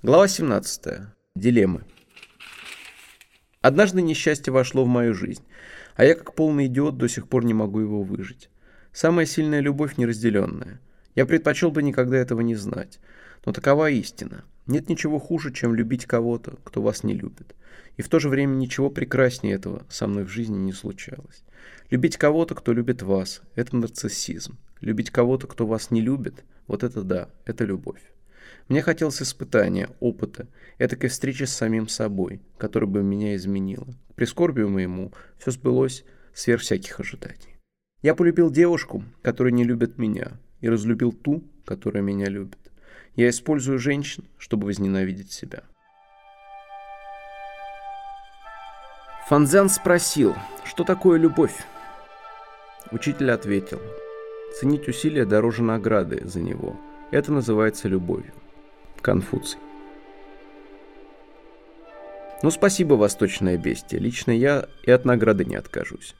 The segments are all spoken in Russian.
Глава 17. Дилеммы. Однажды несчастье вошло в мою жизнь, а я как полный идиот до сих пор не могу его выжить. Самая сильная любовь неразделенная. Я предпочел бы никогда этого не знать. Но такова истина. Нет ничего хуже, чем любить кого-то, кто вас не любит. И в то же время ничего прекраснее этого со мной в жизни не случалось. Любить кого-то, кто любит вас, это нарциссизм. Любить кого-то, кто вас не любит, вот это да, это любовь. Мне хотелось испытания, опыта, этакой встречи с самим собой, которая бы меня изменила. К прискорбию моему все сбылось сверх всяких ожиданий. Я полюбил девушку, которая не любит меня, и разлюбил ту, которая меня любит. Я использую женщин, чтобы возненавидеть себя. Фанзян спросил, что такое любовь? Учитель ответил, ценить усилия дороже награды за него. Это называется любовью. Конфуций. Ну, спасибо, восточное бестие. Лично я и от награды не откажусь.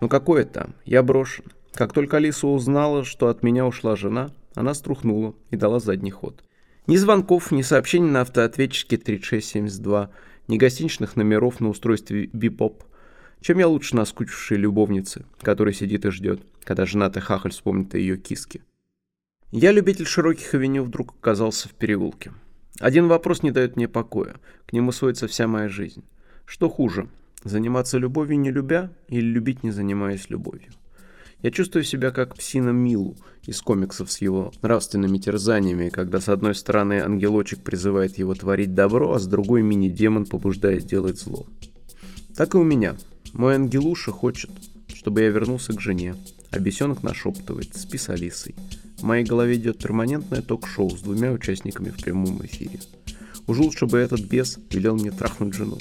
Ну, какое там? Я брошен. Как только Алиса узнала, что от меня ушла жена, она струхнула и дала задний ход. Ни звонков, ни сообщений на автоответчике 3672, ни гостиничных номеров на устройстве Бипоп. Чем я лучше наскучившей любовницы, которая сидит и ждет, когда женатый хахаль вспомнит о ее киске. Я, любитель широких авеню, вдруг оказался в переулке. Один вопрос не дает мне покоя. К нему сводится вся моя жизнь. Что хуже, заниматься любовью не любя или любить не занимаясь любовью? Я чувствую себя как псина Милу из комиксов с его нравственными терзаниями, когда с одной стороны ангелочек призывает его творить добро, а с другой мини-демон побуждает делать зло. Так и у меня. Мой ангелуша хочет, чтобы я вернулся к жене, а бесенок нашептывает «спи с Алисой». В моей голове идет перманентное ток-шоу с двумя участниками в прямом эфире. Уж лучше бы этот бес велел мне трахнуть жену.